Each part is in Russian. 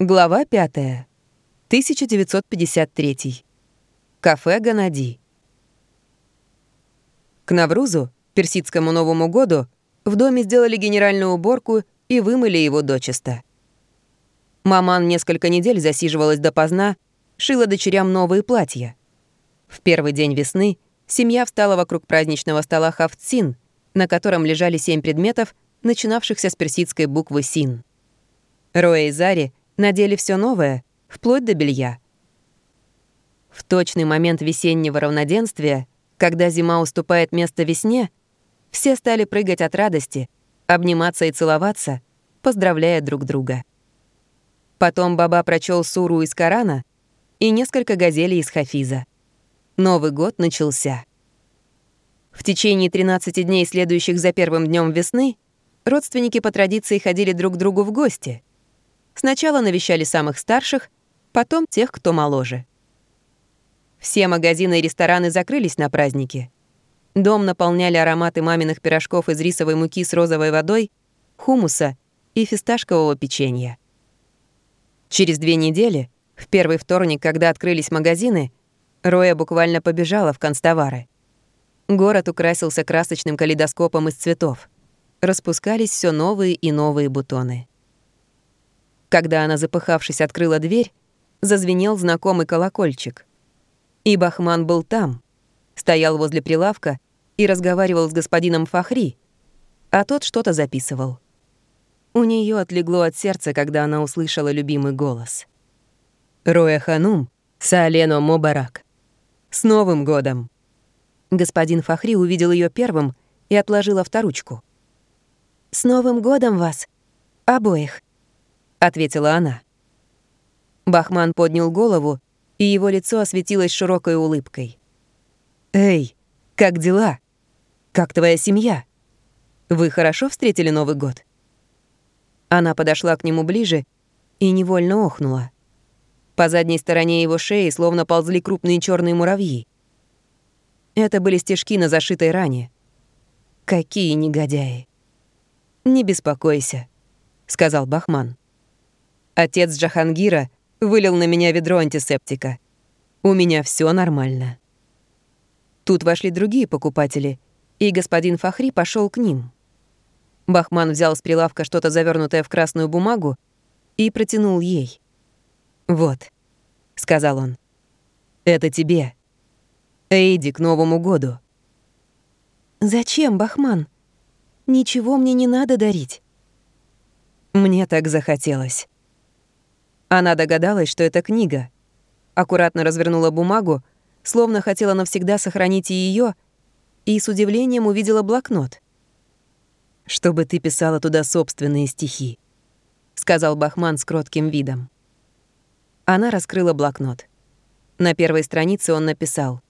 Глава 5. 1953. Кафе Ганади. К Наврузу, персидскому Новому году, в доме сделали генеральную уборку и вымыли его дочисто. Маман несколько недель засиживалась допоздна, шила дочерям новые платья. В первый день весны семья встала вокруг праздничного стола хафтсин, на котором лежали семь предметов, начинавшихся с персидской буквы «син». Роя и Зари надели все новое, вплоть до белья. В точный момент весеннего равноденствия, когда зима уступает место весне, все стали прыгать от радости, обниматься и целоваться, поздравляя друг друга. Потом Баба прочел суру из Корана и несколько газелей из Хафиза. Новый год начался. В течение 13 дней, следующих за первым днем весны, родственники по традиции ходили друг к другу в гости. Сначала навещали самых старших, потом тех, кто моложе. Все магазины и рестораны закрылись на праздники. Дом наполняли ароматы маминых пирожков из рисовой муки с розовой водой, хумуса и фисташкового печенья. Через две недели, в первый вторник, когда открылись магазины, Роя буквально побежала в констовары. Город украсился красочным калейдоскопом из цветов. Распускались все новые и новые бутоны. Когда она, запыхавшись, открыла дверь, зазвенел знакомый колокольчик. И Бахман был там, стоял возле прилавка и разговаривал с господином Фахри, а тот что-то записывал. У нее отлегло от сердца, когда она услышала любимый голос. «Роя Ханум, Саалено Мобарак. С Новым годом!» Господин Фахри увидел ее первым и отложил авторучку. «С Новым годом вас! Обоих!» — ответила она. Бахман поднял голову, и его лицо осветилось широкой улыбкой. «Эй, как дела? Как твоя семья? Вы хорошо встретили Новый год?» Она подошла к нему ближе и невольно охнула. По задней стороне его шеи словно ползли крупные черные муравьи. Это были стежки на зашитой ране. Какие негодяи. «Не беспокойся», — сказал Бахман. Отец Джахангира вылил на меня ведро антисептика. У меня все нормально. Тут вошли другие покупатели, и господин Фахри пошел к ним. Бахман взял с прилавка что-то завернутое в красную бумагу и протянул ей. «Вот», — сказал он, — «это тебе. Эйди к Новому году». «Зачем, Бахман? Ничего мне не надо дарить». Мне так захотелось. Она догадалась, что это книга. Аккуратно развернула бумагу, словно хотела навсегда сохранить ее, и с удивлением увидела блокнот. «Чтобы ты писала туда собственные стихи», — сказал Бахман с кротким видом. Она раскрыла блокнот. На первой странице он написал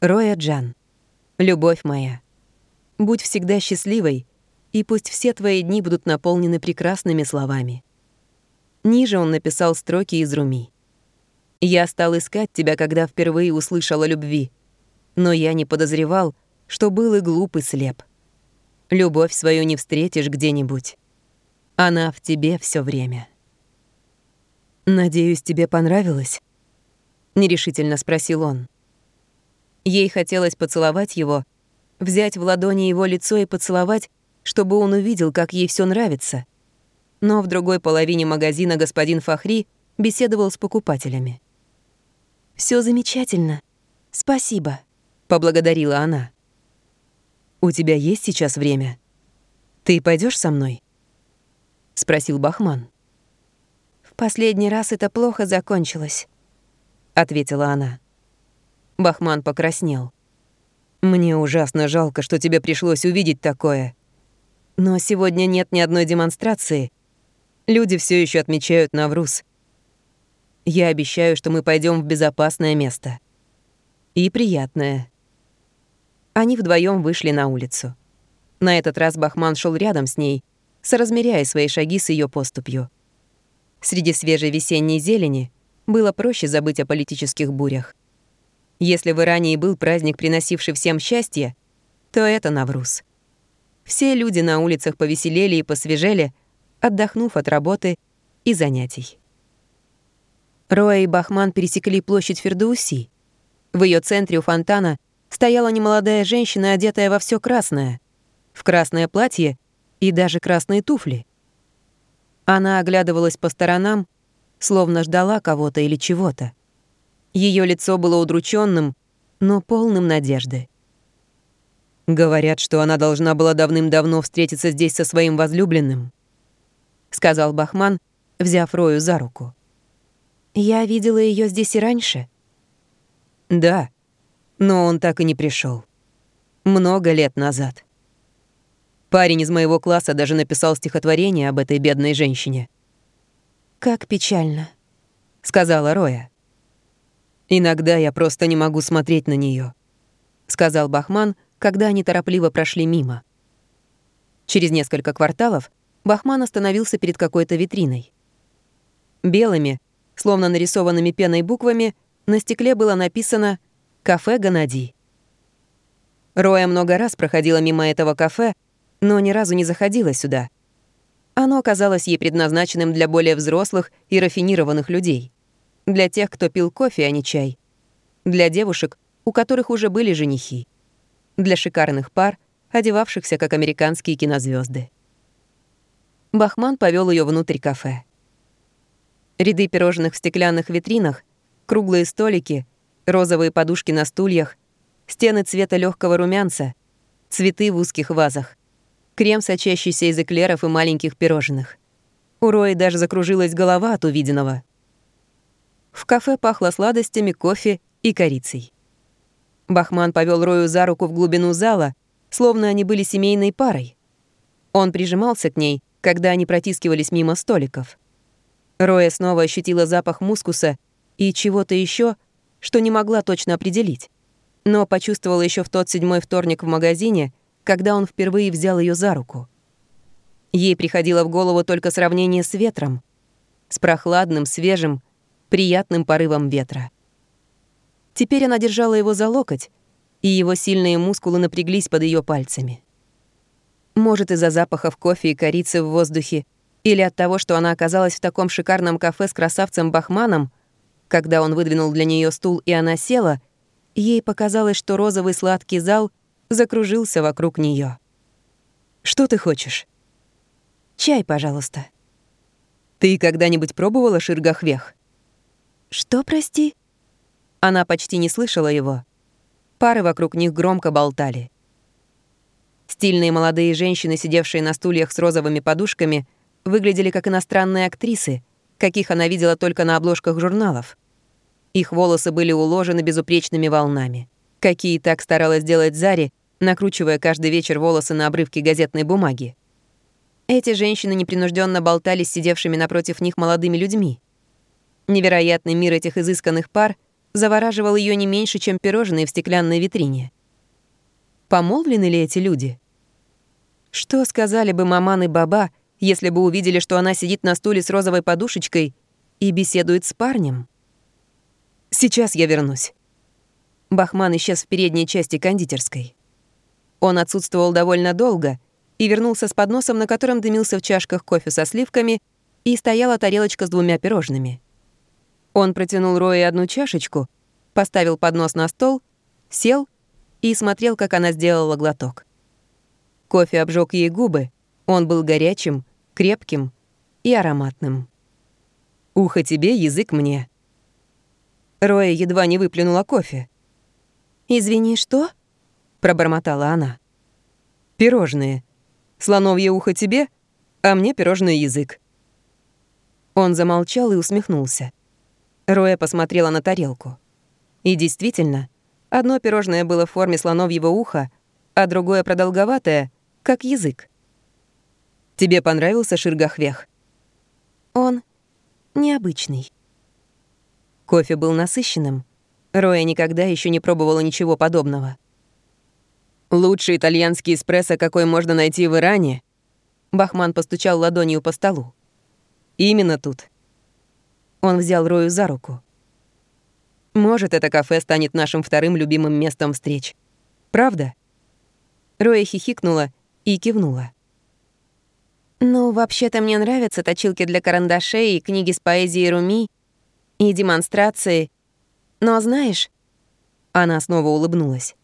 «Роя Джан, любовь моя, будь всегда счастливой, и пусть все твои дни будут наполнены прекрасными словами. Ниже он написал строки из Руми. «Я стал искать тебя, когда впервые услышал о любви, но я не подозревал, что был и глуп, и слеп. Любовь свою не встретишь где-нибудь. Она в тебе все время». «Надеюсь, тебе понравилось?» — нерешительно спросил он. Ей хотелось поцеловать его, взять в ладони его лицо и поцеловать, чтобы он увидел, как ей все нравится — но в другой половине магазина господин Фахри беседовал с покупателями. Все замечательно. Спасибо», — поблагодарила она. «У тебя есть сейчас время? Ты пойдешь со мной?» — спросил Бахман. «В последний раз это плохо закончилось», — ответила она. Бахман покраснел. «Мне ужасно жалко, что тебе пришлось увидеть такое. Но сегодня нет ни одной демонстрации, Люди все еще отмечают Навруз. Я обещаю, что мы пойдем в безопасное место. И приятное. Они вдвоем вышли на улицу. На этот раз Бахман шел рядом с ней, соразмеряя свои шаги с ее поступью. Среди свежей весенней зелени было проще забыть о политических бурях. Если в Иране и был праздник, приносивший всем счастье, то это Навруз. Все люди на улицах повеселели и посвежели — отдохнув от работы и занятий. Роя и Бахман пересекли площадь Фердауси. В ее центре у фонтана стояла немолодая женщина, одетая во все красное, в красное платье и даже красные туфли. Она оглядывалась по сторонам, словно ждала кого-то или чего-то. Ее лицо было удрученным, но полным надежды. «Говорят, что она должна была давным-давно встретиться здесь со своим возлюбленным», — сказал Бахман, взяв Рою за руку. «Я видела ее здесь и раньше». «Да, но он так и не пришел. Много лет назад. Парень из моего класса даже написал стихотворение об этой бедной женщине». «Как печально», — сказала Роя. «Иногда я просто не могу смотреть на нее, сказал Бахман, — когда они торопливо прошли мимо. Через несколько кварталов Бахман остановился перед какой-то витриной. Белыми, словно нарисованными пеной буквами, на стекле было написано «Кафе Ганади». Роя много раз проходила мимо этого кафе, но ни разу не заходила сюда. Оно казалось ей предназначенным для более взрослых и рафинированных людей. Для тех, кто пил кофе, а не чай. Для девушек, у которых уже были женихи для шикарных пар, одевавшихся как американские кинозвезды. Бахман повел ее внутрь кафе. Ряды пирожных в стеклянных витринах, круглые столики, розовые подушки на стульях, стены цвета легкого румянца, цветы в узких вазах, крем, сочащийся из эклеров и маленьких пирожных. У Рои даже закружилась голова от увиденного. В кафе пахло сладостями, кофе и корицей. Бахман повел Рою за руку в глубину зала, словно они были семейной парой. Он прижимался к ней, когда они протискивались мимо столиков. Роя снова ощутила запах мускуса и чего-то еще, что не могла точно определить, но почувствовала еще в тот седьмой вторник в магазине, когда он впервые взял ее за руку. Ей приходило в голову только сравнение с ветром, с прохладным, свежим, приятным порывом ветра. Теперь она держала его за локоть, и его сильные мускулы напряглись под ее пальцами. Может, из-за запахов кофе и корицы в воздухе, или от того, что она оказалась в таком шикарном кафе с красавцем Бахманом, когда он выдвинул для нее стул, и она села, ей показалось, что розовый сладкий зал закружился вокруг нее. «Что ты хочешь?» «Чай, пожалуйста». «Ты когда-нибудь пробовала ширгахвех?» «Что, прости?» Она почти не слышала его. Пары вокруг них громко болтали. Стильные молодые женщины, сидевшие на стульях с розовыми подушками, выглядели как иностранные актрисы, каких она видела только на обложках журналов. Их волосы были уложены безупречными волнами. Какие так старалась делать Зари, накручивая каждый вечер волосы на обрывки газетной бумаги. Эти женщины непринужденно болтали с сидевшими напротив них молодыми людьми. Невероятный мир этих изысканных пар завораживал ее не меньше, чем пирожные в стеклянной витрине. Помолвлены ли эти люди? Что сказали бы маман и баба, если бы увидели, что она сидит на стуле с розовой подушечкой и беседует с парнем? «Сейчас я вернусь». Бахман исчез в передней части кондитерской. Он отсутствовал довольно долго и вернулся с подносом, на котором дымился в чашках кофе со сливками и стояла тарелочка с двумя пирожными. Он протянул Рое одну чашечку, поставил поднос на стол, сел и смотрел, как она сделала глоток. Кофе обжег ей губы. Он был горячим, крепким и ароматным. «Ухо тебе, язык мне». Роя едва не выплюнула кофе. «Извини, что?» — пробормотала она. «Пирожные. Слоновье ухо тебе, а мне пирожный язык». Он замолчал и усмехнулся. Роя посмотрела на тарелку. И действительно, одно пирожное было в форме слоновьего уха, а другое продолговатое, как язык. «Тебе понравился ширгахвех?» «Он необычный». Кофе был насыщенным. Роя никогда еще не пробовала ничего подобного. «Лучший итальянский эспрессо, какой можно найти в Иране?» Бахман постучал ладонью по столу. «Именно тут». Он взял Рою за руку. «Может, это кафе станет нашим вторым любимым местом встреч. Правда?» Роя хихикнула и кивнула. Ну, вообще-то мне нравятся точилки для карандашей и книги с поэзией Руми, и демонстрации. Но знаешь...» Она снова улыбнулась.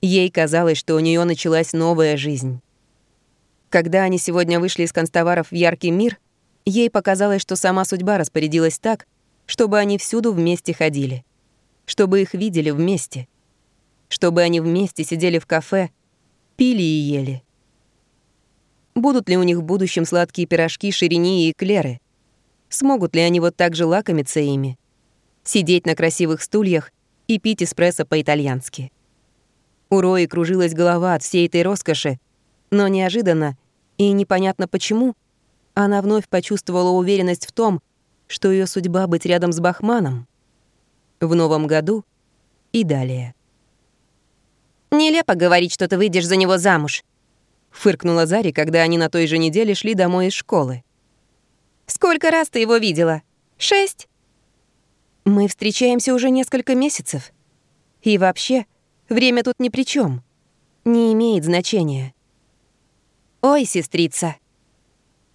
Ей казалось, что у нее началась новая жизнь. Когда они сегодня вышли из констоваров в яркий мир, ей показалось, что сама судьба распорядилась так, чтобы они всюду вместе ходили, чтобы их видели вместе, чтобы они вместе сидели в кафе, пили и ели. Будут ли у них в будущем сладкие пирожки, ширини и эклеры? Смогут ли они вот так же лакомиться ими? Сидеть на красивых стульях и пить эспрессо по-итальянски. У Рои кружилась голова от всей этой роскоши, но неожиданно и непонятно почему она вновь почувствовала уверенность в том, что ее судьба быть рядом с Бахманом. В новом году и далее. «Нелепо говорить, что ты выйдешь за него замуж», — фыркнула Зари, когда они на той же неделе шли домой из школы. «Сколько раз ты его видела? Шесть?» «Мы встречаемся уже несколько месяцев. И вообще, время тут ни при чем. Не имеет значения». «Ой, сестрица!»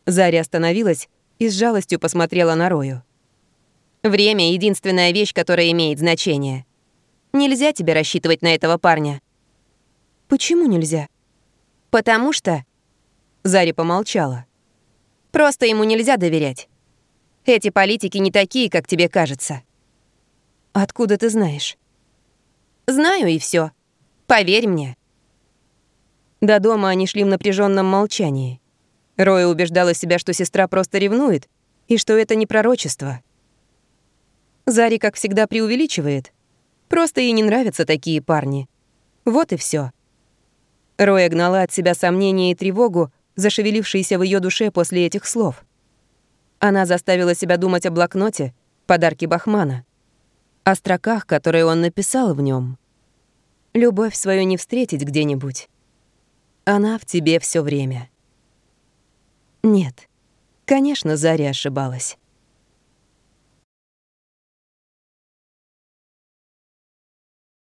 Заря остановилась и с жалостью посмотрела на Рою. «Время — единственная вещь, которая имеет значение. Нельзя тебе рассчитывать на этого парня». «Почему нельзя?» «Потому что...» Заря помолчала. «Просто ему нельзя доверять. Эти политики не такие, как тебе кажется». «Откуда ты знаешь?» «Знаю и все. Поверь мне». До дома они шли в напряженном молчании. Роя убеждала себя, что сестра просто ревнует, и что это не пророчество. Зари, как всегда, преувеличивает. Просто ей не нравятся такие парни. Вот и все. Роя гнала от себя сомнения и тревогу, зашевелившиеся в ее душе после этих слов. Она заставила себя думать о блокноте, подарке Бахмана, о строках, которые он написал в нем. Любовь свою не встретить где-нибудь. Она в тебе все время. Нет, конечно, Заря ошибалась.